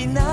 enough.